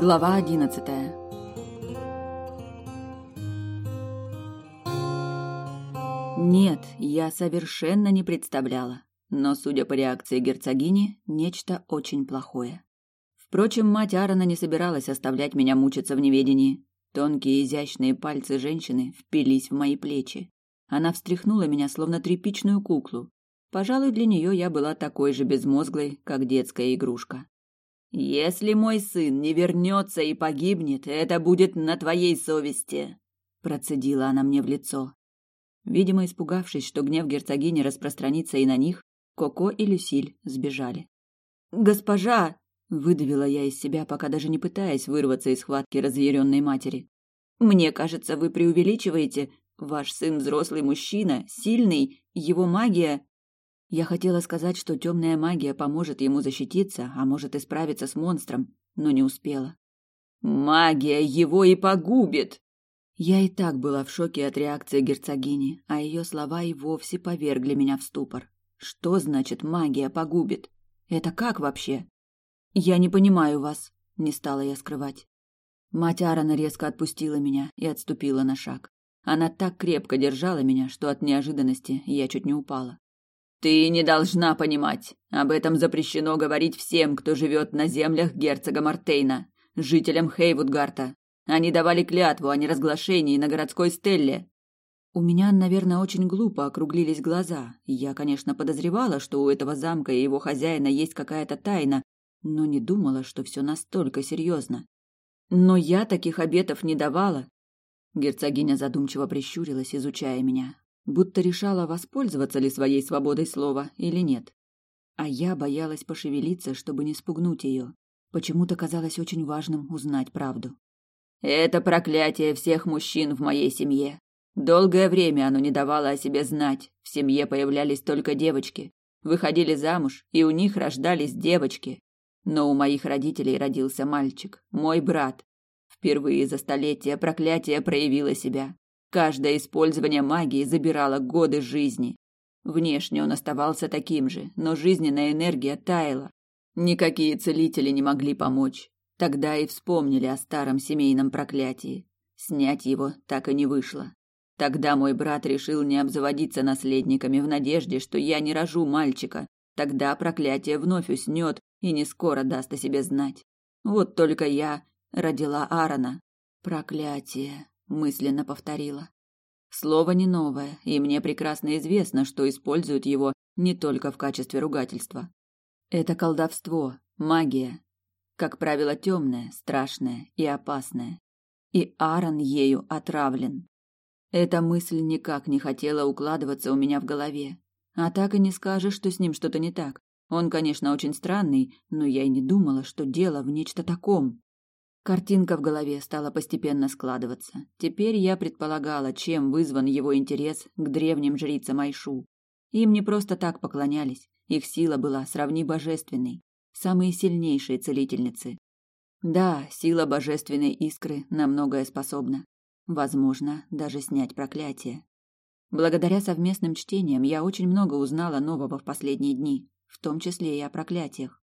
Глава одиннадцатая Нет, я совершенно не представляла. Но, судя по реакции герцогини, нечто очень плохое. Впрочем, мать Аарона не собиралась оставлять меня мучиться в неведении. Тонкие изящные пальцы женщины впились в мои плечи. Она встряхнула меня, словно тряпичную куклу. Пожалуй, для нее я была такой же безмозглой, как детская игрушка. «Если мой сын не вернется и погибнет, это будет на твоей совести», – процедила она мне в лицо. Видимо, испугавшись, что гнев герцогини распространится и на них, Коко и Люсиль сбежали. «Госпожа!» – выдавила я из себя, пока даже не пытаясь вырваться из схватки разъяренной матери. «Мне кажется, вы преувеличиваете. Ваш сын взрослый мужчина, сильный, его магия...» Я хотела сказать, что темная магия поможет ему защититься, а может и справиться с монстром, но не успела. «Магия его и погубит!» Я и так была в шоке от реакции герцогини, а ее слова и вовсе повергли меня в ступор. Что значит магия погубит? Это как вообще? Я не понимаю вас, не стала я скрывать. Мать Аарона резко отпустила меня и отступила на шаг. Она так крепко держала меня, что от неожиданности я чуть не упала. Ты не должна понимать. Об этом запрещено говорить всем, кто живет на землях герцога Мартейна, жителям Хейвудгарта. Они давали клятву о неразглашении на городской стелле. У меня, наверное, очень глупо округлились глаза. Я, конечно, подозревала, что у этого замка и его хозяина есть какая-то тайна, но не думала, что все настолько серьезно. Но я таких обетов не давала. Герцогиня задумчиво прищурилась, изучая меня будто решала, воспользоваться ли своей свободой слова или нет. А я боялась пошевелиться, чтобы не спугнуть ее. Почему-то казалось очень важным узнать правду. «Это проклятие всех мужчин в моей семье. Долгое время оно не давало о себе знать. В семье появлялись только девочки. Выходили замуж, и у них рождались девочки. Но у моих родителей родился мальчик, мой брат. Впервые за столетия проклятие проявило себя. Каждое использование магии забирало годы жизни. Внешне он оставался таким же, но жизненная энергия таяла. Никакие целители не могли помочь. Тогда и вспомнили о старом семейном проклятии. Снять его так и не вышло. Тогда мой брат решил не обзаводиться наследниками в надежде, что я не рожу мальчика. Тогда проклятие вновь уснет и не скоро даст о себе знать. Вот только я родила Аарона. Проклятие мысленно повторила. Слово не новое, и мне прекрасно известно, что используют его не только в качестве ругательства. Это колдовство, магия, как правило, темное, страшное и опасное. И Аарон ею отравлен. Эта мысль никак не хотела укладываться у меня в голове. А так и не скажешь, что с ним что-то не так. Он, конечно, очень странный, но я и не думала, что дело в нечто таком. Картинка в голове стала постепенно складываться. Теперь я предполагала, чем вызван его интерес к древним жрицам Айшу. Им не просто так поклонялись, их сила была сравни божественной, самые сильнейшие целительницы. Да, сила божественной искры на многое способна. Возможно, даже снять проклятие. Благодаря совместным чтениям я очень много узнала нового в последние дни, в том числе и о проклятиях.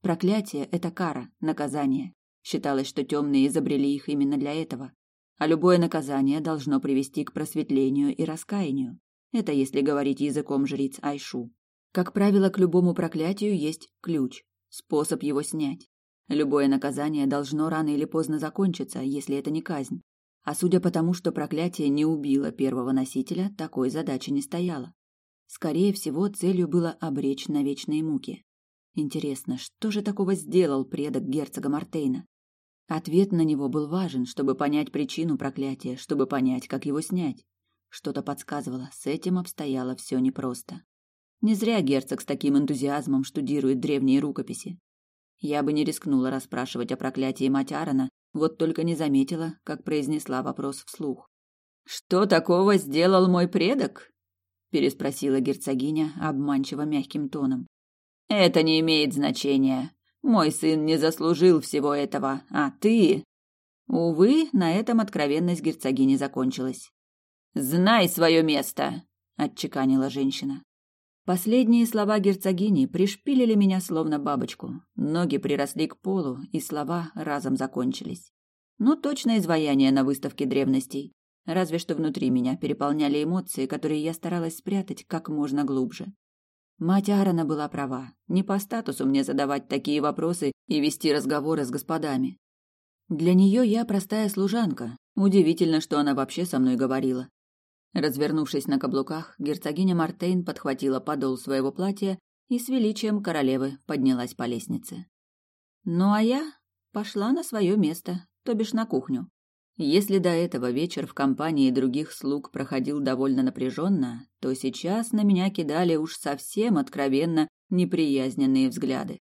Проклятие – это кара, наказание. Считалось, что темные изобрели их именно для этого. А любое наказание должно привести к просветлению и раскаянию. Это если говорить языком жриц Айшу. Как правило, к любому проклятию есть ключ, способ его снять. Любое наказание должно рано или поздно закончиться, если это не казнь. А судя по тому, что проклятие не убило первого носителя, такой задачи не стояло. Скорее всего, целью было обречь на вечные муки. Интересно, что же такого сделал предок герцога Мартейна? Ответ на него был важен, чтобы понять причину проклятия, чтобы понять, как его снять. Что-то подсказывало, с этим обстояло все непросто. Не зря герцог с таким энтузиазмом штудирует древние рукописи. Я бы не рискнула расспрашивать о проклятии мать Аарона, вот только не заметила, как произнесла вопрос вслух. «Что такого сделал мой предок?» переспросила герцогиня обманчиво мягким тоном. «Это не имеет значения. Мой сын не заслужил всего этого, а ты...» Увы, на этом откровенность герцогини закончилась. «Знай свое место!» — отчеканила женщина. Последние слова герцогини пришпилили меня словно бабочку. Ноги приросли к полу, и слова разом закончились. Ну, точно изваяние на выставке древностей. Разве что внутри меня переполняли эмоции, которые я старалась спрятать как можно глубже. Мать Аарона была права. Не по статусу мне задавать такие вопросы и вести разговоры с господами. Для нее я простая служанка. Удивительно, что она вообще со мной говорила. Развернувшись на каблуках, герцогиня Мартейн подхватила подол своего платья и с величием королевы поднялась по лестнице. Ну а я пошла на свое место, то бишь на кухню. Если до этого вечер в компании других слуг проходил довольно напряженно, то сейчас на меня кидали уж совсем откровенно неприязненные взгляды.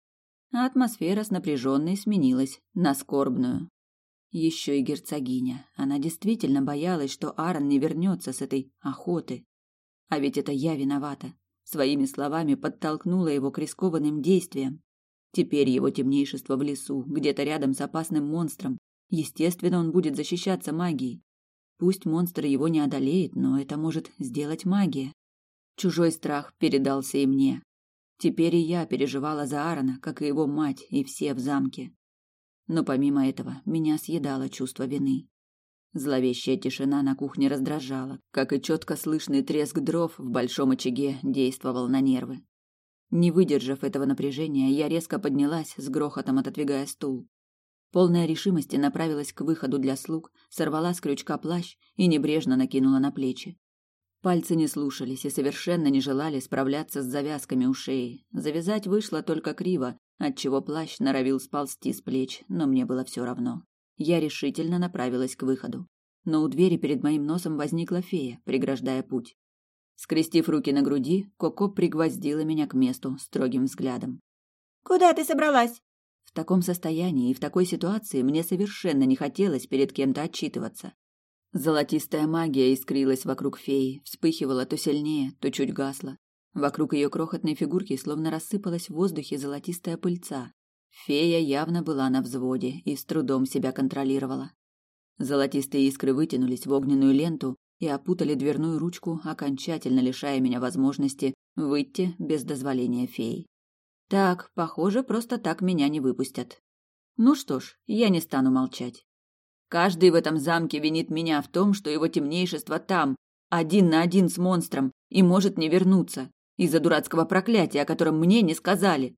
А атмосфера с напряженной сменилась на скорбную. Еще и герцогиня. Она действительно боялась, что Аарон не вернется с этой охоты. А ведь это я виновата. Своими словами подтолкнула его к рискованным действиям. Теперь его темнейшество в лесу, где-то рядом с опасным монстром. Естественно, он будет защищаться магией. Пусть монстр его не одолеет, но это может сделать магия. Чужой страх передался и мне. Теперь и я переживала за Аарона, как и его мать, и все в замке. Но помимо этого меня съедало чувство вины. Зловещая тишина на кухне раздражала, как и четко слышный треск дров в большом очаге действовал на нервы. Не выдержав этого напряжения, я резко поднялась, с грохотом отодвигая стул. Полная решимости направилась к выходу для слуг, сорвала с крючка плащ и небрежно накинула на плечи. Пальцы не слушались и совершенно не желали справляться с завязками у шеи. Завязать вышло только криво, отчего плащ норовил сползти с плеч, но мне было все равно. Я решительно направилась к выходу. Но у двери перед моим носом возникла фея, преграждая путь. Скрестив руки на груди, Коко пригвоздила меня к месту строгим взглядом. «Куда ты собралась?» Таком состоянии и в такой ситуации мне совершенно не хотелось перед кем-то отчитываться. Золотистая магия искрилась вокруг феи, вспыхивала то сильнее, то чуть гасла. Вокруг ее крохотной фигурки словно рассыпалась в воздухе золотистая пыльца. Фея явно была на взводе и с трудом себя контролировала. Золотистые искры вытянулись в огненную ленту и опутали дверную ручку, окончательно лишая меня возможности выйти без дозволения феи. Так, похоже, просто так меня не выпустят. Ну что ж, я не стану молчать. Каждый в этом замке винит меня в том, что его темнейшество там, один на один с монстром, и может не вернуться. Из-за дурацкого проклятия, о котором мне не сказали.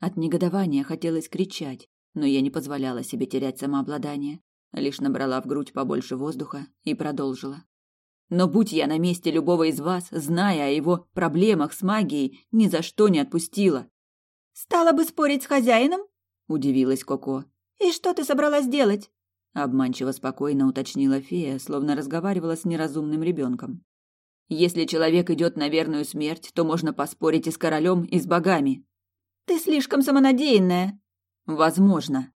От негодования хотелось кричать, но я не позволяла себе терять самообладание, лишь набрала в грудь побольше воздуха и продолжила. Но будь я на месте любого из вас, зная о его проблемах с магией, ни за что не отпустила. Стала бы спорить с хозяином? удивилась Коко. И что ты собралась делать? обманчиво спокойно уточнила фея, словно разговаривала с неразумным ребенком. Если человек идет на верную смерть, то можно поспорить и с королем, и с богами. Ты слишком самонадеянная. Возможно.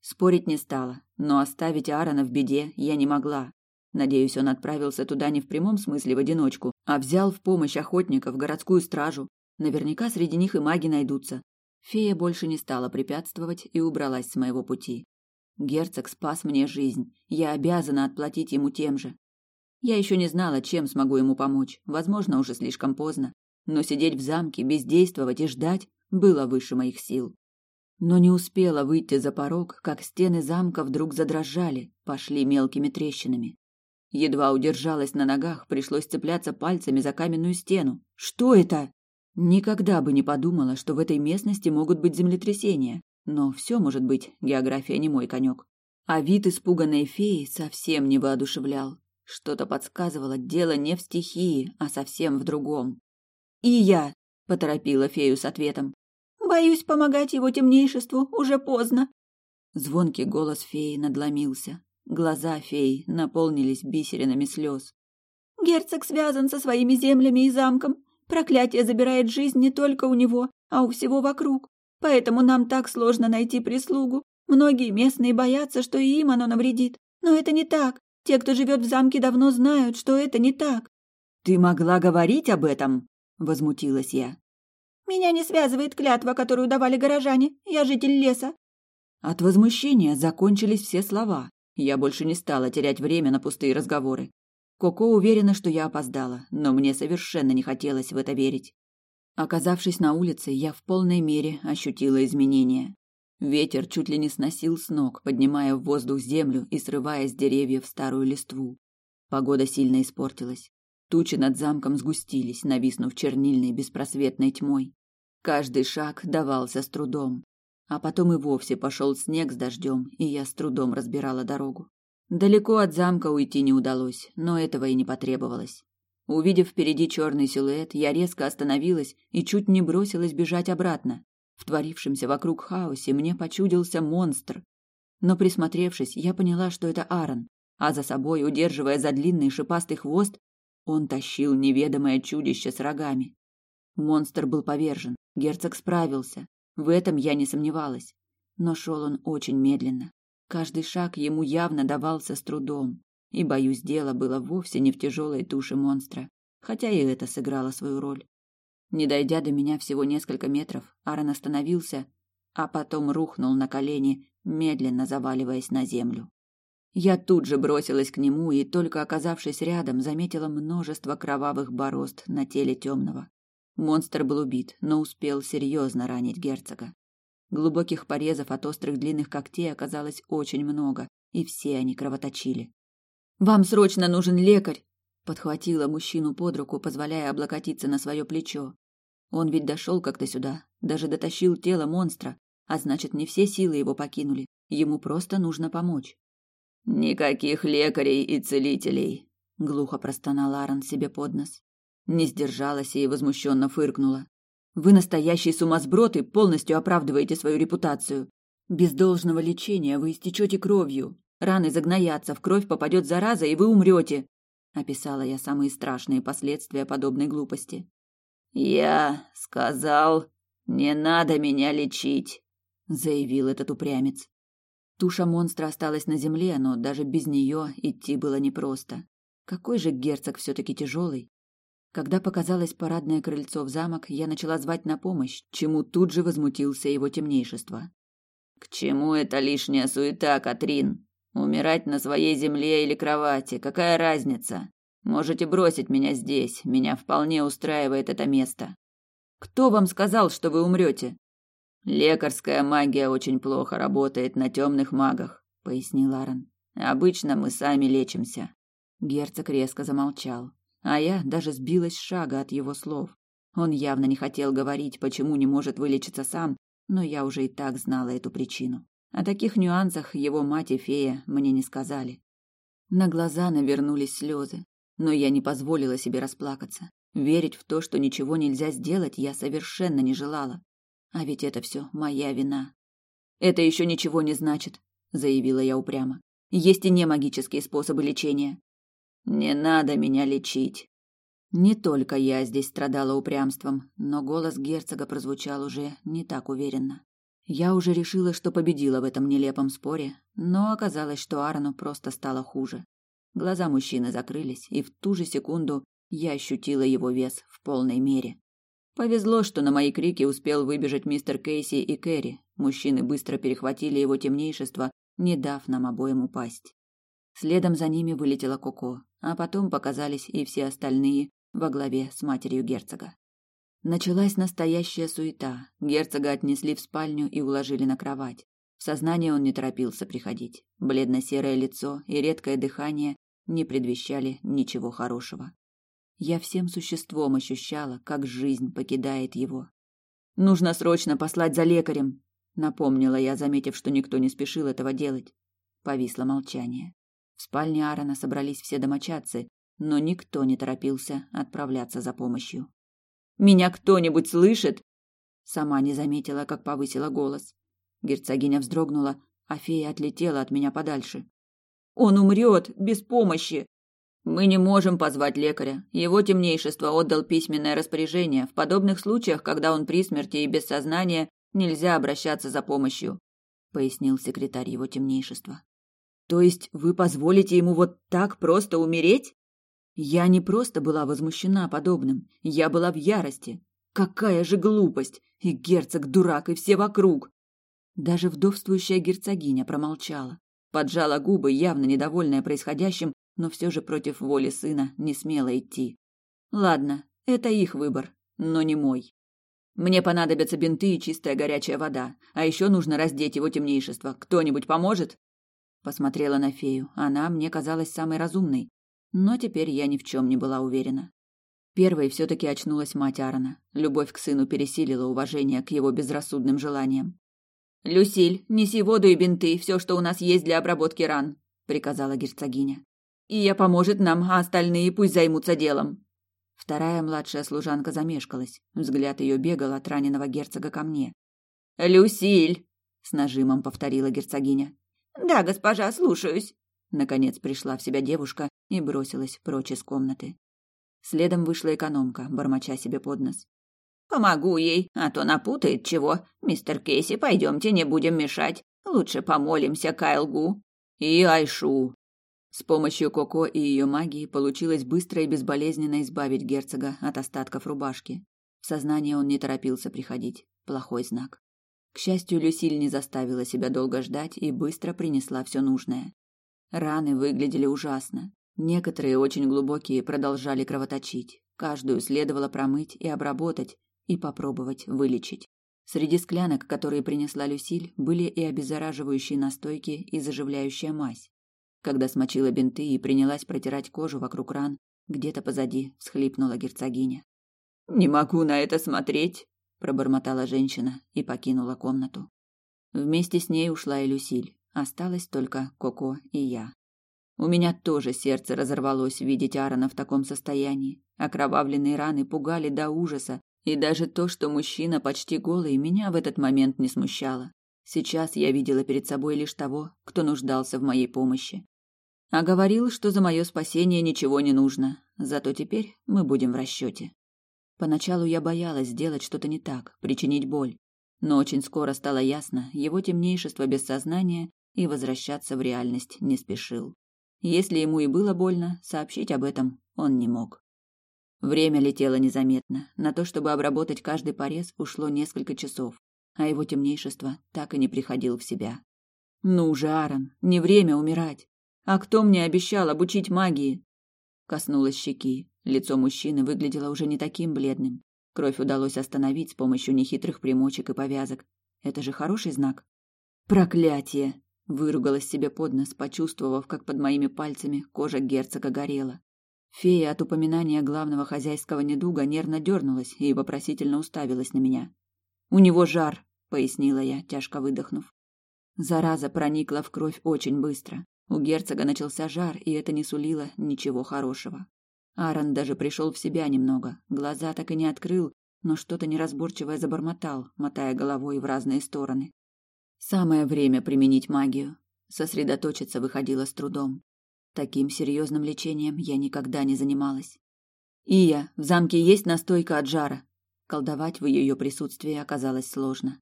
Спорить не стала, но оставить Аарона в беде я не могла. Надеюсь, он отправился туда не в прямом смысле в одиночку, а взял в помощь охотников, городскую стражу. Наверняка среди них и маги найдутся. Фея больше не стала препятствовать и убралась с моего пути. Герцог спас мне жизнь. Я обязана отплатить ему тем же. Я еще не знала, чем смогу ему помочь. Возможно, уже слишком поздно. Но сидеть в замке, бездействовать и ждать было выше моих сил. Но не успела выйти за порог, как стены замка вдруг задрожали, пошли мелкими трещинами. Едва удержалась на ногах, пришлось цепляться пальцами за каменную стену. Что это? Никогда бы не подумала, что в этой местности могут быть землетрясения. Но все может быть, география не мой конек. А вид испуганной феи совсем не воодушевлял. Что-то подсказывало, дело не в стихии, а совсем в другом. «И я!» — поторопила фею с ответом. «Боюсь помогать его темнейшеству, уже поздно». Звонкий голос феи надломился. Глаза феи наполнились бисеринами слез. «Герцог связан со своими землями и замком. Проклятие забирает жизнь не только у него, а у всего вокруг. Поэтому нам так сложно найти прислугу. Многие местные боятся, что и им оно навредит. Но это не так. Те, кто живет в замке, давно знают, что это не так. Ты могла говорить об этом? Возмутилась я. Меня не связывает клятва, которую давали горожане. Я житель леса. От возмущения закончились все слова. Я больше не стала терять время на пустые разговоры. Коко уверена, что я опоздала, но мне совершенно не хотелось в это верить. Оказавшись на улице, я в полной мере ощутила изменения. Ветер чуть ли не сносил с ног, поднимая в воздух землю и срывая с деревьев старую листву. Погода сильно испортилась. Тучи над замком сгустились, нависнув чернильной беспросветной тьмой. Каждый шаг давался с трудом. А потом и вовсе пошел снег с дождем, и я с трудом разбирала дорогу. Далеко от замка уйти не удалось, но этого и не потребовалось. Увидев впереди черный силуэт, я резко остановилась и чуть не бросилась бежать обратно. В творившемся вокруг хаосе мне почудился монстр. Но присмотревшись, я поняла, что это Аарон, а за собой, удерживая за длинный шипастый хвост, он тащил неведомое чудище с рогами. Монстр был повержен, герцог справился. В этом я не сомневалась. Но шел он очень медленно. Каждый шаг ему явно давался с трудом. И, боюсь, дело было вовсе не в тяжелой туше монстра, хотя и это сыграло свою роль. Не дойдя до меня всего несколько метров, Аарон остановился, а потом рухнул на колени, медленно заваливаясь на землю. Я тут же бросилась к нему и, только оказавшись рядом, заметила множество кровавых борозд на теле темного. Монстр был убит, но успел серьезно ранить герцога. Глубоких порезов от острых длинных когтей оказалось очень много, и все они кровоточили. Вам срочно нужен лекарь, подхватила мужчину под руку, позволяя облокотиться на свое плечо. Он ведь дошел как-то сюда, даже дотащил тело монстра, а значит, не все силы его покинули. Ему просто нужно помочь. Никаких лекарей и целителей, глухо простонал Аарон себе под нос. Не сдержалась и возмущенно фыркнула. Вы настоящий сумасброд и полностью оправдываете свою репутацию. Без должного лечения вы истечете кровью, Раны загноятся, в кровь попадет зараза, и вы умрете. Описала я самые страшные последствия подобной глупости. Я сказал, не надо меня лечить, заявил этот упрямец. Туша монстра осталась на земле, но даже без нее идти было непросто. Какой же герцог все-таки тяжелый. Когда показалось парадное крыльцо в замок, я начала звать на помощь, чему тут же возмутился его темнейшество. «К чему эта лишняя суета, Катрин? Умирать на своей земле или кровати, какая разница? Можете бросить меня здесь, меня вполне устраивает это место. Кто вам сказал, что вы умрете? Лекарская магия очень плохо работает на темных магах, пояснил Аарон. Обычно мы сами лечимся. Герцог резко замолчал, а я даже сбилась шага от его слов. Он явно не хотел говорить, почему не может вылечиться сам, но я уже и так знала эту причину. О таких нюансах его мать и фея мне не сказали. На глаза навернулись слезы, но я не позволила себе расплакаться. Верить в то, что ничего нельзя сделать, я совершенно не желала. А ведь это все моя вина. Это еще ничего не значит, заявила я упрямо. Есть и не магические способы лечения. Не надо меня лечить. Не только я здесь страдала упрямством, но голос герцога прозвучал уже не так уверенно. Я уже решила, что победила в этом нелепом споре, но оказалось, что Аарону просто стало хуже. Глаза мужчины закрылись, и в ту же секунду я ощутила его вес в полной мере. Повезло, что на мои крики успел выбежать мистер Кейси и Кэрри. Мужчины быстро перехватили его темнейшество, не дав нам обоим упасть. Следом за ними вылетела Коко, а потом показались и все остальные во главе с матерью герцога. Началась настоящая суета. Герцога отнесли в спальню и уложили на кровать. В сознание он не торопился приходить. Бледно-серое лицо и редкое дыхание не предвещали ничего хорошего. Я всем существом ощущала, как жизнь покидает его. Нужно срочно послать за лекарем, напомнила я, заметив, что никто не спешил этого делать. Повисло молчание. В спальне Аарона собрались все домочадцы, но никто не торопился отправляться за помощью. Меня кто-нибудь слышит? Сама не заметила, как повысила голос. Герцогиня вздрогнула, а фея отлетела от меня подальше. Он умрет без помощи. Мы не можем позвать лекаря. Его темнейшество отдал письменное распоряжение. В подобных случаях, когда он при смерти и без сознания, нельзя обращаться за помощью, пояснил секретарь его темнейшества. То есть вы позволите ему вот так просто умереть? Я не просто была возмущена подобным, я была в ярости. Какая же глупость! И герцог дурак, и все вокруг. Даже вдовствующая герцогиня промолчала, поджала губы, явно недовольная происходящим, но все же против воли сына не смела идти. Ладно, это их выбор, но не мой. Мне понадобятся бинты и чистая горячая вода. А еще нужно раздеть его темнейшество. Кто-нибудь поможет?» Посмотрела на фею. Она мне казалась самой разумной. Но теперь я ни в чем не была уверена. Первой все-таки очнулась мать Аарона. Любовь к сыну пересилила уважение к его безрассудным желаниям. «Люсиль, неси воду и бинты, все, что у нас есть для обработки ран», — приказала герцогиня. «И я поможет нам, а остальные пусть займутся делом». Вторая младшая служанка замешкалась. Взгляд ее бегал от раненого герцога ко мне. «Люсиль!» — с нажимом повторила герцогиня. «Да, госпожа, слушаюсь». Наконец пришла в себя девушка и бросилась прочь из комнаты. Следом вышла экономка, бормоча себе под нос. «Помогу ей, а то напутает чего. Мистер Кейси, пойдемте, не будем мешать. Лучше помолимся Кайлгу». «И Айшу», с помощью Коко и ее магии получилось быстро и безболезненно избавить герцога от остатков рубашки. В сознание он не торопился приходить. Плохой знак. К счастью, Люсиль не заставила себя долго ждать и быстро принесла все нужное. Раны выглядели ужасно. Некоторые, очень глубокие, продолжали кровоточить. Каждую следовало промыть и обработать, и попробовать вылечить. Среди склянок, которые принесла Люсиль, были и обеззараживающие настойки, и заживляющая мазь. Когда смочила бинты и принялась протирать кожу вокруг ран, где-то позади всхлипнула герцогиня. «Не могу на это смотреть», – пробормотала женщина и покинула комнату. Вместе с ней ушла и Люсиль. Осталась только Коко и я. У меня тоже сердце разорвалось видеть Аарона в таком состоянии. Окровавленные раны пугали до ужаса, и даже то, что мужчина почти голый, меня в этот момент не смущало. Сейчас я видела перед собой лишь того, кто нуждался в моей помощи. А говорил, что за мое спасение ничего не нужно. Зато теперь мы будем в расчете. Поначалу я боялась сделать что-то не так, причинить боль. Но очень скоро стало ясно, его темнейшество без сознания и возвращаться в реальность не спешил. Если ему и было больно, сообщить об этом он не мог. Время летело незаметно. На то, чтобы обработать каждый порез, ушло несколько часов, а его темнейшество так и не приходил в себя. «Ну же, Аарон, не время умирать!» А кто мне обещал обучить магии? Коснулась щеки. Лицо мужчины выглядело уже не таким бледным. Кровь удалось остановить с помощью нехитрых примочек и повязок. Это же хороший знак. Проклятие! Выругалась себе под нос, почувствовав, как под моими пальцами кожа герцога горела. Фея от упоминания главного хозяйского недуга нервно дернулась и вопросительно уставилась на меня. «У него жар», — пояснила я, тяжко выдохнув. Зараза проникла в кровь очень быстро. У герцога начался жар, и это не сулило ничего хорошего. Аарон даже пришел в себя немного, глаза так и не открыл, но что-то неразборчивое забормотал, мотая головой в разные стороны. Самое время применить магию. Сосредоточиться выходило с трудом. Таким серьезным лечением я никогда не занималась. «Ия, в замке есть настойка от жара?» Колдовать в ее присутствии оказалось сложно.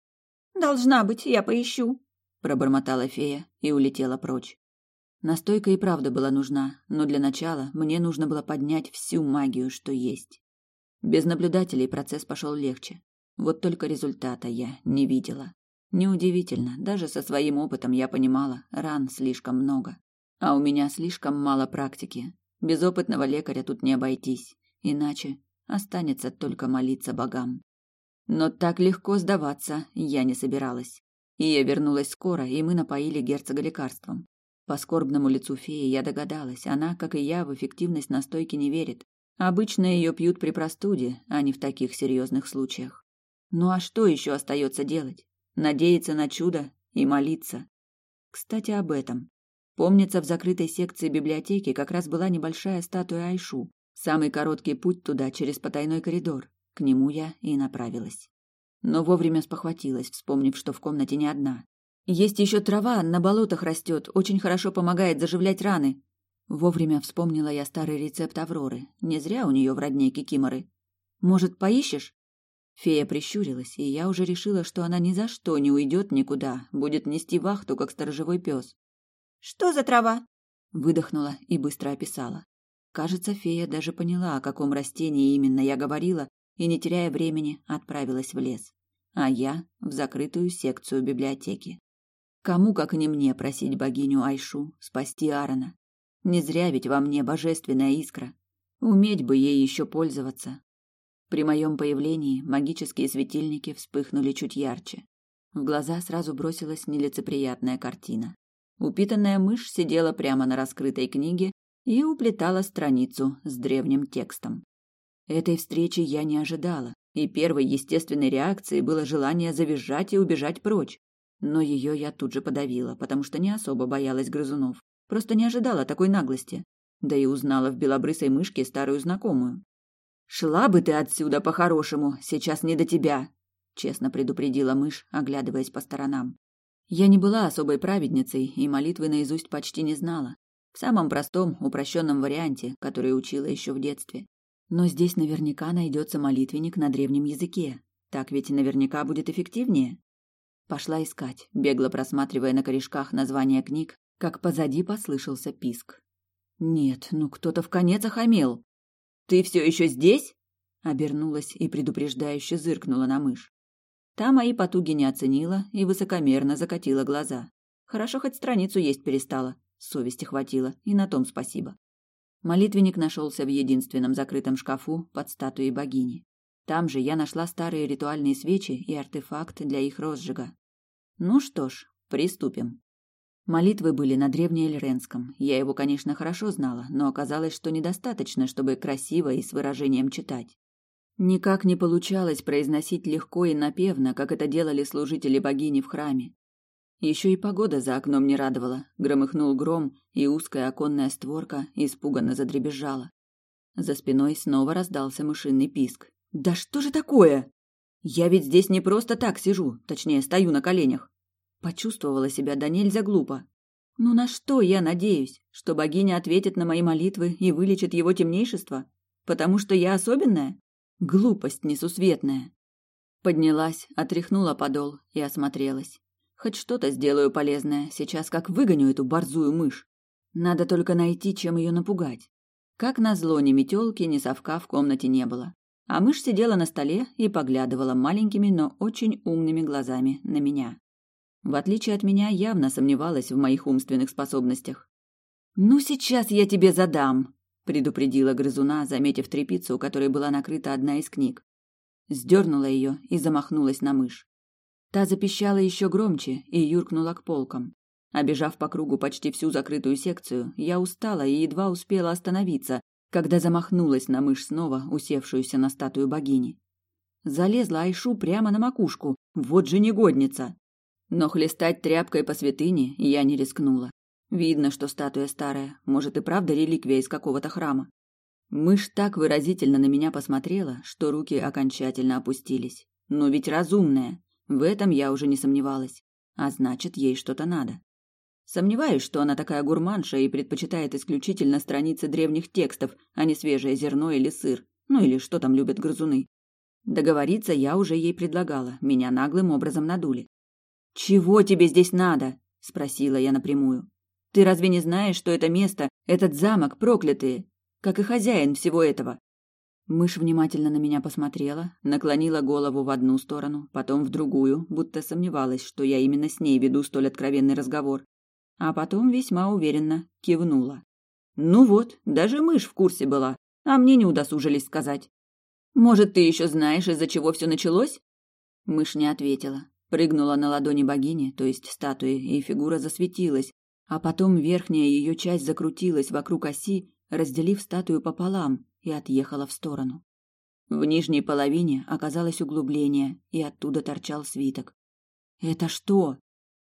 «Должна быть, я поищу», – пробормотала фея и улетела прочь. Настойка и правда была нужна, но для начала мне нужно было поднять всю магию, что есть. Без наблюдателей процесс пошел легче. Вот только результата я не видела. Неудивительно, даже со своим опытом я понимала, ран слишком много. А у меня слишком мало практики. Без опытного лекаря тут не обойтись, иначе останется только молиться богам. Но так легко сдаваться я не собиралась. И я вернулась скоро, и мы напоили герцога лекарством. По скорбному лицу феи я догадалась, она, как и я, в эффективность настойки не верит. Обычно ее пьют при простуде, а не в таких серьезных случаях. Ну а что еще остается делать? Надеяться на чудо и молиться. Кстати, об этом. Помнится, в закрытой секции библиотеки как раз была небольшая статуя Айшу. Самый короткий путь туда через потайной коридор. К нему я и направилась. Но вовремя спохватилась, вспомнив, что в комнате не одна. Есть еще трава, на болотах растет, очень хорошо помогает заживлять раны. Вовремя вспомнила я старый рецепт Авроры. Не зря у нее в родне кикиморы. Может, поищешь? Фея прищурилась, и я уже решила, что она ни за что не уйдет никуда, будет нести вахту, как сторожевой пес. «Что за трава?» Выдохнула и быстро описала. Кажется, фея даже поняла, о каком растении именно я говорила, и, не теряя времени, отправилась в лес. А я — в закрытую секцию библиотеки. Кому, как не мне, просить богиню Айшу спасти Аарона? Не зря ведь во мне божественная искра. Уметь бы ей еще пользоваться. При моем появлении магические светильники вспыхнули чуть ярче. В глаза сразу бросилась нелицеприятная картина. Упитанная мышь сидела прямо на раскрытой книге и уплетала страницу с древним текстом. Этой встречи я не ожидала, и первой естественной реакцией было желание завизжать и убежать прочь. Но ее я тут же подавила, потому что не особо боялась грызунов. Просто не ожидала такой наглости. Да и узнала в белобрысой мышке старую знакомую. «Шла бы ты отсюда по-хорошему, сейчас не до тебя», — честно предупредила мышь, оглядываясь по сторонам. Я не была особой праведницей и молитвы наизусть почти не знала. В самом простом, упрощенном варианте, который учила еще в детстве. Но здесь наверняка найдется молитвенник на древнем языке. Так ведь наверняка будет эффективнее. Пошла искать, бегло просматривая на корешках названия книг, как позади послышался писк. Нет, ну кто-то в конец охамел. Ты все еще здесь? Обернулась и предупреждающе зыркнула на мышь. Та мои потуги не оценила и высокомерно закатила глаза. Хорошо хоть страницу есть перестала, совести хватило, и на том спасибо. Молитвенник нашелся в единственном закрытом шкафу под статуей богини. Там же я нашла старые ритуальные свечи и артефакт для их розжига. Ну что ж, приступим. Молитвы были на древнеэльренском. Я его, конечно, хорошо знала, но оказалось, что недостаточно, чтобы красиво и с выражением читать. Никак не получалось произносить легко и напевно, как это делали служители богини в храме. Еще и погода за окном не радовала. Громыхнул гром, и узкая оконная створка испуганно задребезжала. За спиной снова раздался мышиный писк. «Да что же такое? Я ведь здесь не просто так сижу, точнее, стою на коленях». Почувствовала себя да нельзя глупо. Ну на что я надеюсь? Что богиня ответит на мои молитвы и вылечит его темнейшество? Потому что я особенная? Глупость несусветная. Поднялась, отряхнула подол и осмотрелась. Хоть что-то сделаю полезное, сейчас как выгоню эту борзую мышь. Надо только найти, чем ее напугать. Как назло, ни метелки, ни совка в комнате не было. А мышь сидела на столе и поглядывала маленькими, но очень умными глазами на меня. В отличие от меня, явно сомневалась в моих умственных способностях. «Ну, сейчас я тебе задам», — предупредила грызуна, заметив трепицу, у которой была накрыта одна из книг. Сдернула ее и замахнулась на мышь. Та запищала еще громче и юркнула к полкам. Обежав по кругу почти всю закрытую секцию, я устала и едва успела остановиться, когда замахнулась на мышь снова, усевшуюся на статую богини. Залезла Айшу прямо на макушку, вот же негодница. Но хлестать тряпкой по святыне я не рискнула. Видно, что статуя старая, может и правда реликвия из какого-то храма. Мышь так выразительно на меня посмотрела, что руки окончательно опустились. Но ведь разумная. В этом я уже не сомневалась. А значит, ей что-то надо. Сомневаюсь, что она такая гурманша и предпочитает исключительно страницы древних текстов, а не свежее зерно или сыр, ну или что там любят грызуны. Договориться я уже ей предлагала, меня наглым образом надули. «Чего тебе здесь надо?» – спросила я напрямую. «Ты разве не знаешь, что это место, этот замок проклятые, как и хозяин всего этого?» Мышь внимательно на меня посмотрела, наклонила голову в одну сторону, потом в другую, будто сомневалась, что я именно с ней веду столь откровенный разговор. А потом весьма уверенно кивнула. «Ну вот, даже мышь в курсе была, а мне не удосужились сказать. Может, ты еще знаешь, из-за чего все началось?» Мышь не ответила. Прыгнула на ладони богини, то есть статуи, и фигура засветилась, а потом верхняя ее часть закрутилась вокруг оси, разделив статую пополам, и отъехала в сторону. В нижней половине оказалось углубление, и оттуда торчал свиток. «Это что?»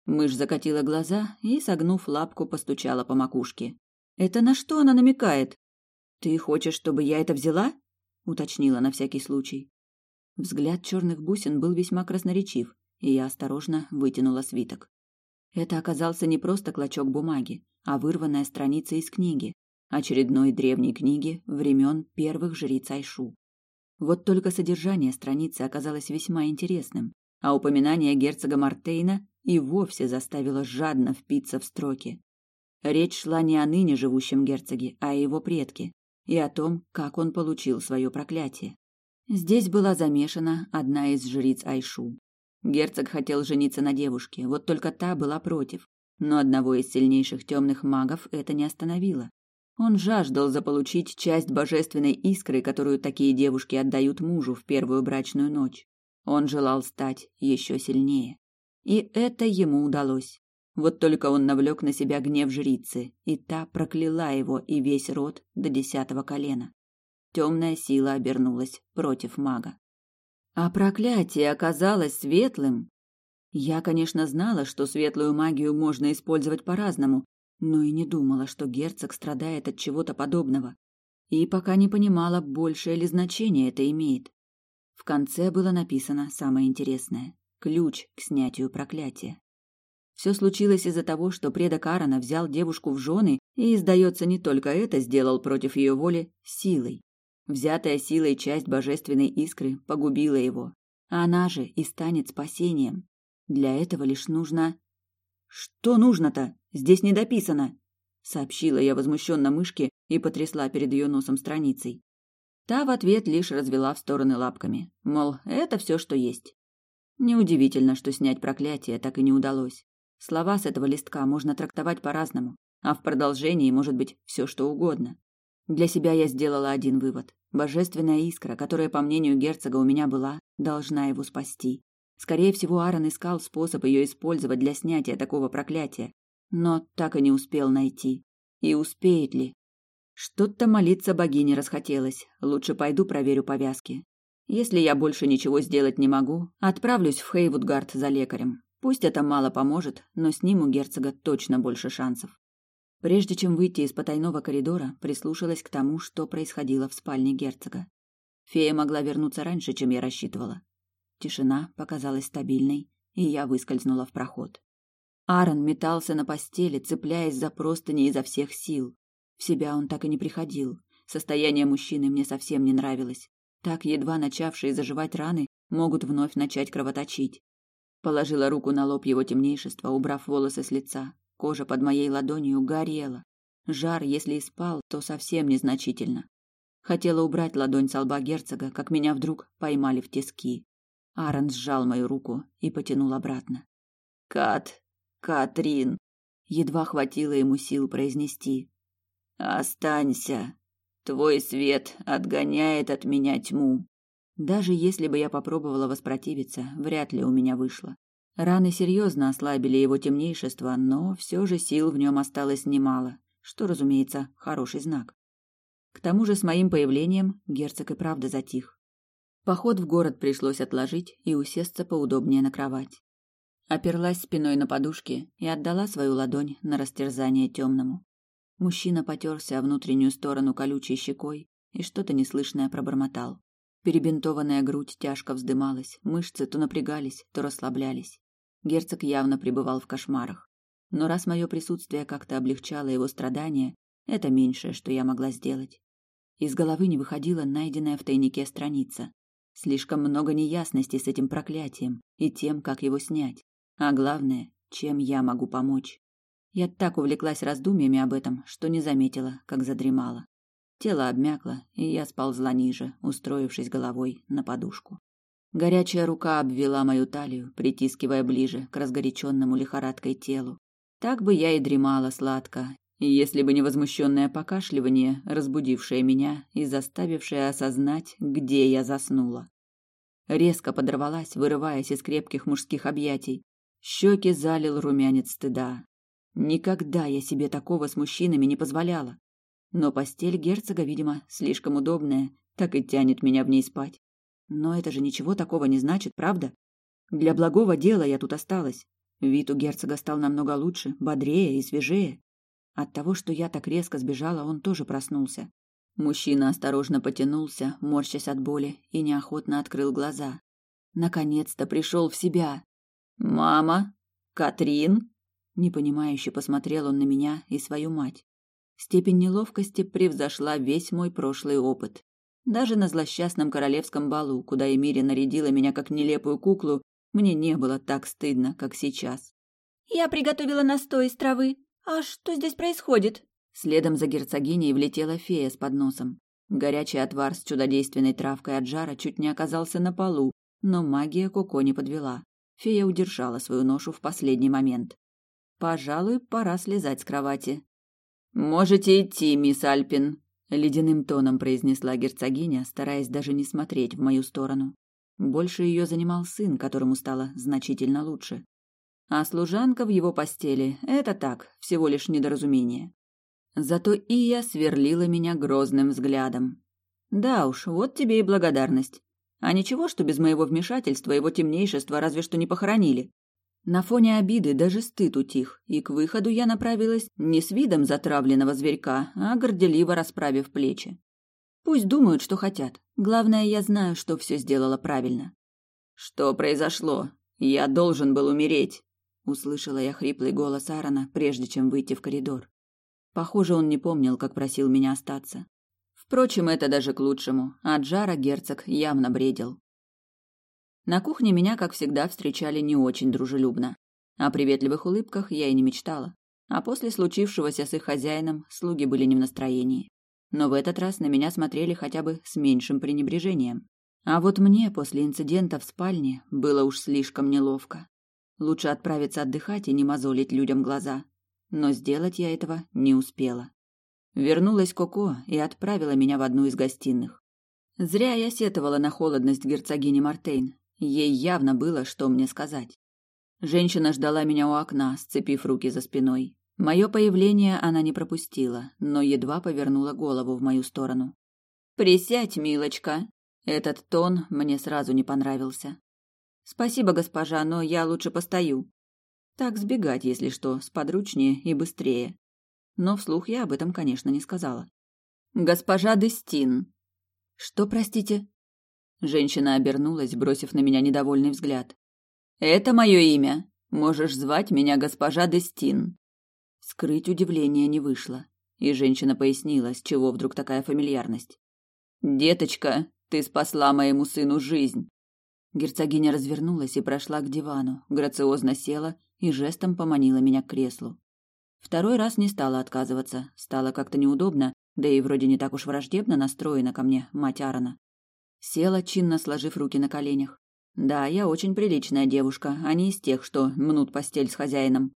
Мышь закатила глаза и, согнув лапку, постучала по макушке. «Это на что она намекает?» «Ты хочешь, чтобы я это взяла?» — уточнила на всякий случай. Взгляд черных бусин был весьма красноречив, и я осторожно вытянула свиток. Это оказался не просто клочок бумаги, а вырванная страница из книги, очередной древней книги времен первых жриц Айшу. Вот только содержание страницы оказалось весьма интересным, а упоминание герцога Мартейна и вовсе заставило жадно впиться в строки. Речь шла не о ныне живущем герцоге, а о его предке, и о том, как он получил свое проклятие. Здесь была замешана одна из жриц Айшу. Герцог хотел жениться на девушке, вот только та была против. Но одного из сильнейших темных магов это не остановило. Он жаждал заполучить часть божественной искры, которую такие девушки отдают мужу в первую брачную ночь. Он желал стать еще сильнее. И это ему удалось. Вот только он навлек на себя гнев жрицы, и та прокляла его и весь род до десятого колена. Темная сила обернулась против мага. А проклятие оказалось светлым. Я, конечно, знала, что светлую магию можно использовать по-разному, но и не думала, что герцог страдает от чего-то подобного. И пока не понимала, большее ли значение это имеет. В конце было написано самое интересное – ключ к снятию проклятия. Все случилось из-за того, что предок Аарона взял девушку в жены и, сдается, не только это сделал против ее воли силой. Взятая силой часть божественной искры погубила его, а она же и станет спасением. Для этого лишь нужно... Что нужно-то? Здесь не дописано, сообщила я возмущенно мышке и потрясла перед ее носом страницей. Та в ответ лишь развела в стороны лапками, мол, это все, что есть. Неудивительно, что снять проклятие так и не удалось. Слова с этого листка можно трактовать по-разному, а в продолжении может быть все, что угодно. Для себя я сделала один вывод. Божественная искра, которая, по мнению герцога, у меня была, должна его спасти. Скорее всего, Аарон искал способ ее использовать для снятия такого проклятия, но так и не успел найти. И успеет ли? Что-то молиться богине расхотелось. Лучше пойду проверю повязки. Если я больше ничего сделать не могу, отправлюсь в Хейвудгард за лекарем. Пусть это мало поможет, но с ним у герцога точно больше шансов. Прежде чем выйти из потайного коридора, прислушалась к тому, что происходило в спальне герцога. Фея могла вернуться раньше, чем я рассчитывала. Тишина показалась стабильной, и я выскользнула в проход. Аарон метался на постели, цепляясь за простыни изо всех сил. Себя он так и не приходил. Состояние мужчины мне совсем не нравилось. Так едва начавшие заживать раны могут вновь начать кровоточить. Положила руку на лоб его темнейшества, убрав волосы с лица. Кожа под моей ладонью горела. Жар, если и спал, то совсем незначительно. Хотела убрать ладонь с лба герцога, как меня вдруг поймали в тиски. Аарон сжал мою руку и потянул обратно. «Кат! Катрин!» Едва хватило ему сил произнести. «Останься! Твой свет отгоняет от меня тьму!» Даже если бы я попробовала воспротивиться, вряд ли у меня вышло. Раны серьезно ослабили его темнейшество, но все же сил в нем осталось немало, что, разумеется, хороший знак. К тому же с моим появлением герцог и правда затих. Поход в город пришлось отложить и усесться поудобнее на кровать. Оперлась спиной на подушке и отдала свою ладонь на растерзание темному. Мужчина потерся о внутреннюю сторону колючей щекой и что-то неслышное пробормотал. Перебинтованная грудь тяжко вздымалась, мышцы то напрягались, то расслаблялись. Герцог явно пребывал в кошмарах. Но раз мое присутствие как-то облегчало его страдания, это меньшее, что я могла сделать. Из головы не выходила найденная в тайнике страница. Слишком много неясностей с этим проклятием и тем, как его снять. А главное, чем я могу помочь. Я так увлеклась раздумьями об этом, что не заметила, как задремала. Тело обмякло, и я сползла ниже, устроившись головой на подушку. Горячая рука обвела мою талию, притискивая ближе к разгоряченному лихорадкой телу. Так бы я и дремала сладко, если бы не возмущенное покашливание, разбудившее меня и заставившее осознать, где я заснула. Резко подорвалась, вырываясь из крепких мужских объятий. Щеки залил румянец стыда. Никогда я себе такого с мужчинами не позволяла. Но постель герцога, видимо, слишком удобная, так и тянет меня в ней спать. Но это же ничего такого не значит, правда? Для благого дела я тут осталась. Вид у герцога стал намного лучше, бодрее и свежее. От того, что я так резко сбежала, он тоже проснулся. Мужчина осторожно потянулся, морщась от боли, и неохотно открыл глаза. Наконец-то пришел в себя. «Мама? Катрин?» Непонимающе посмотрел он на меня и свою мать. Степень неловкости превзошла весь мой прошлый опыт. Даже на злосчастном королевском балу, куда Эмири нарядила меня как нелепую куклу, мне не было так стыдно, как сейчас. «Я приготовила настой из травы. А что здесь происходит?» Следом за герцогиней влетела фея с подносом. Горячий отвар с чудодейственной травкой от жара чуть не оказался на полу, но магия Коко не подвела. Фея удержала свою ношу в последний момент. «Пожалуй, пора слезать с кровати». Можете идти, мисс Альпин, ледяным тоном произнесла герцогиня, стараясь даже не смотреть в мою сторону. Больше ее занимал сын, которому стало значительно лучше. А служанка в его постели – это так, всего лишь недоразумение. Зато Ия сверлила меня грозным взглядом. Да уж, вот тебе и благодарность. А ничего, что без моего вмешательства его темнейшество разве что не похоронили. На фоне обиды даже стыд утих, и к выходу я направилась не с видом затравленного зверька, а горделиво расправив плечи. Пусть думают, что хотят. Главное, я знаю, что все сделала правильно. Что произошло? Я должен был умереть, услышала я хриплый голос Аарона, прежде чем выйти в коридор. Похоже, он не помнил, как просил меня остаться. Впрочем, это даже к лучшему. От жара герцог явно бредил. На кухне меня, как всегда, встречали не очень дружелюбно. О приветливых улыбках я и не мечтала. А после случившегося с их хозяином слуги были не в настроении. Но в этот раз на меня смотрели хотя бы с меньшим пренебрежением. А вот мне после инцидента в спальне было уж слишком неловко. Лучше отправиться отдыхать и не мозолить людям глаза. Но сделать я этого не успела. Вернулась Коко и отправила меня в одну из гостиных. Зря я сетовала на холодность герцогини Мартейн. Ей явно было, что мне сказать. Женщина ждала меня у окна, сцепив руки за спиной. Мое появление она не пропустила, но едва повернула голову в мою сторону. «Присядь, милочка!» Этот тон мне сразу не понравился. «Спасибо, госпожа, но я лучше постою». Так сбегать, если что, сподручнее и быстрее. Но вслух я об этом, конечно, не сказала. «Госпожа Дестин!» «Что, простите?» Женщина обернулась, бросив на меня недовольный взгляд. «Это мое имя. Можешь звать меня госпожа Дестин». Скрыть удивление не вышло, и женщина пояснила, с чего вдруг такая фамильярность. «Деточка, ты спасла моему сыну жизнь». Герцогиня развернулась и прошла к дивану, грациозно села и жестом поманила меня к креслу. Второй раз не стала отказываться, стало как-то неудобно, да и вроде не так уж враждебно настроена ко мне мать Аарона. Села, чинно сложив руки на коленях. Да, я очень приличная девушка, а не из тех, что мнут постель с хозяином.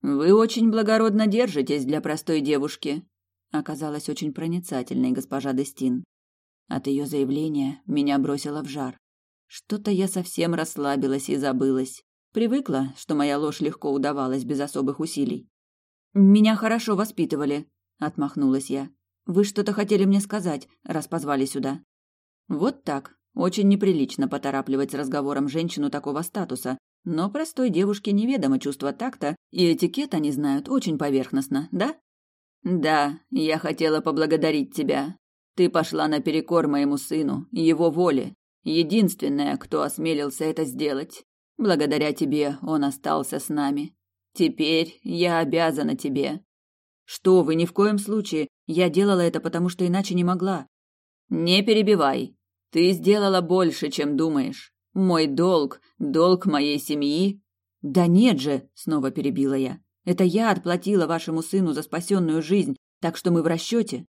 Вы очень благородно держитесь для простой девушки, оказалась очень проницательной госпожа Дестин. От ее заявления меня бросило в жар. Что-то я совсем расслабилась и забылась. Привыкла, что моя ложь легко удавалась без особых усилий. Меня хорошо воспитывали, отмахнулась я. Вы что-то хотели мне сказать, раз позвали сюда. Вот так. Очень неприлично поторапливать с разговором женщину такого статуса, но простой девушке неведомо чувство такта, и этикет они знают очень поверхностно, да? Да, я хотела поблагодарить тебя. Ты пошла наперекор моему сыну, его воле. Единственная, кто осмелился это сделать. Благодаря тебе он остался с нами. Теперь я обязана тебе. Что вы, ни в коем случае. Я делала это, потому что иначе не могла. Не перебивай. Ты сделала больше, чем думаешь. Мой долг, долг моей семьи. Да нет же, снова перебила я. Это я отплатила вашему сыну за спасенную жизнь, так что мы в расчете.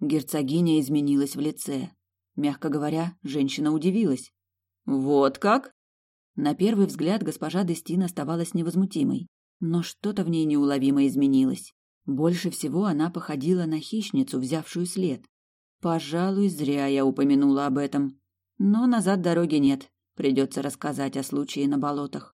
Герцогиня изменилась в лице. Мягко говоря, женщина удивилась. Вот как? На первый взгляд госпожа Дестин оставалась невозмутимой, но что-то в ней неуловимо изменилось. Больше всего она походила на хищницу, взявшую след. Пожалуй, зря я упомянула об этом. Но назад дороги нет. Придется рассказать о случае на болотах.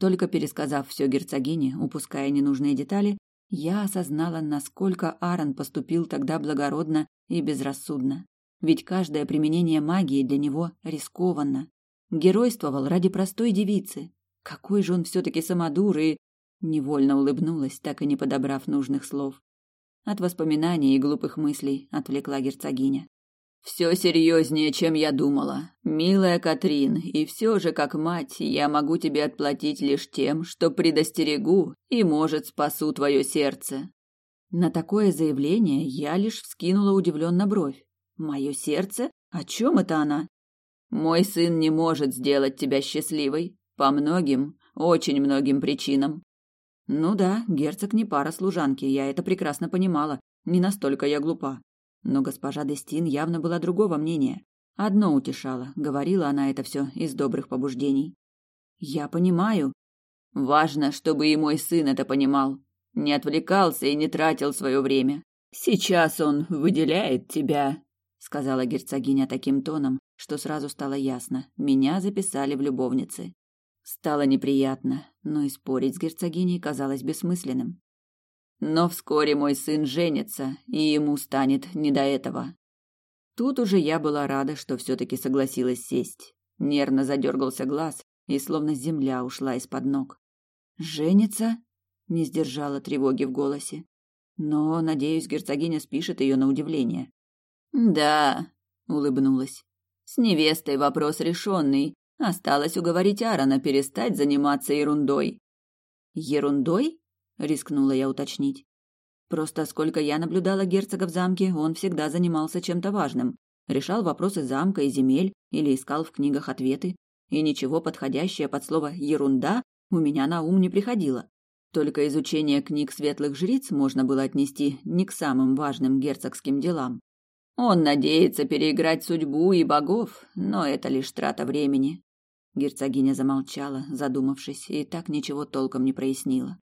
Только пересказав все герцогине, упуская ненужные детали, я осознала, насколько Аарон поступил тогда благородно и безрассудно. Ведь каждое применение магии для него рискованно. Геройствовал ради простой девицы. Какой же он все-таки самодур и... Невольно улыбнулась, так и не подобрав нужных слов. От воспоминаний и глупых мыслей отвлекла герцогиня. Все серьезнее, чем я думала, милая Катрин, и все же, как мать, я могу тебе отплатить лишь тем, что предостерегу и, может, спасу твое сердце. На такое заявление я лишь вскинула удивленно бровь. Мое сердце? О чем это она? Мой сын не может сделать тебя счастливой по многим, очень многим причинам. Ну да, герцог не пара служанки, я это прекрасно понимала. Не настолько я глупа. Но госпожа Дестин явно была другого мнения. Одно утешало, говорила она это все из добрых побуждений. Я понимаю. Важно, чтобы и мой сын это понимал. не отвлекался и не тратил свое время. Сейчас он выделяет тебя, сказала герцогиня таким тоном, что сразу стало ясно. Меня записали в любовницы. Стало неприятно, но и спорить с герцогиней казалось бессмысленным. Но вскоре мой сын женится, и ему станет не до этого. Тут уже я была рада, что все-таки согласилась сесть. Нервно задергался глаз, и словно земля ушла из-под ног. «Женится?» — не сдержала тревоги в голосе. Но, надеюсь, герцогиня спишет ее на удивление. «Да», — улыбнулась. «С невестой вопрос решенный. Осталось уговорить Аарона перестать заниматься ерундой». «Ерундой?» — рискнула я уточнить. Просто сколько я наблюдала герцога в замке, он всегда занимался чем-то важным. Решал вопросы замка и земель или искал в книгах ответы. И ничего подходящее под слово «ерунда» у меня на ум не приходило. Только изучение книг светлых жриц можно было отнести не к самым важным герцогским делам. Он надеется переиграть судьбу и богов, но это лишь трата времени. Герцогиня замолчала, задумавшись, и так ничего толком не прояснила.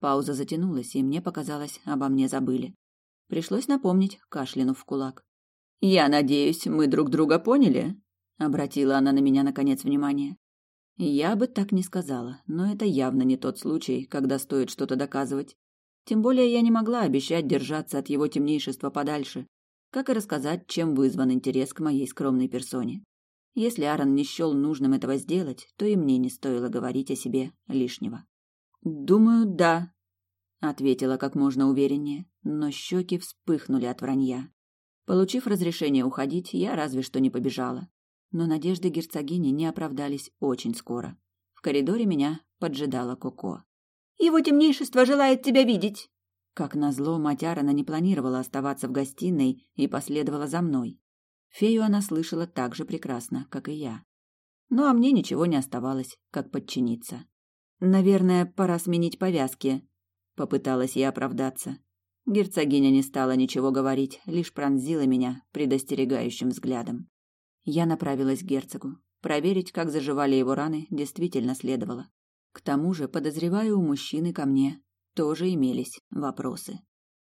Пауза затянулась, и мне показалось, обо мне забыли. Пришлось напомнить, кашлянув в кулак. «Я надеюсь, мы друг друга поняли?» — обратила она на меня наконец внимание. Я бы так не сказала, но это явно не тот случай, когда стоит что-то доказывать. Тем более я не могла обещать держаться от его темнейшества подальше, как и рассказать, чем вызван интерес к моей скромной персоне. Если Аарон не счел нужным этого сделать, то и мне не стоило говорить о себе лишнего. «Думаю, да», — ответила как можно увереннее, но щеки вспыхнули от вранья. Получив разрешение уходить, я разве что не побежала. Но надежды герцогини не оправдались очень скоро. В коридоре меня поджидала Коко. «Его темнейшество желает тебя видеть!» Как назло, мать Арана не планировала оставаться в гостиной и последовала за мной. Фею она слышала так же прекрасно, как и я. Ну а мне ничего не оставалось, как подчиниться. Наверное, пора сменить повязки, попыталась я оправдаться. Герцогиня не стала ничего говорить, лишь пронзила меня предостерегающим взглядом. Я направилась к герцогу. Проверить, как заживали его раны, действительно следовало. К тому же, подозреваю, у мужчины ко мне тоже имелись вопросы.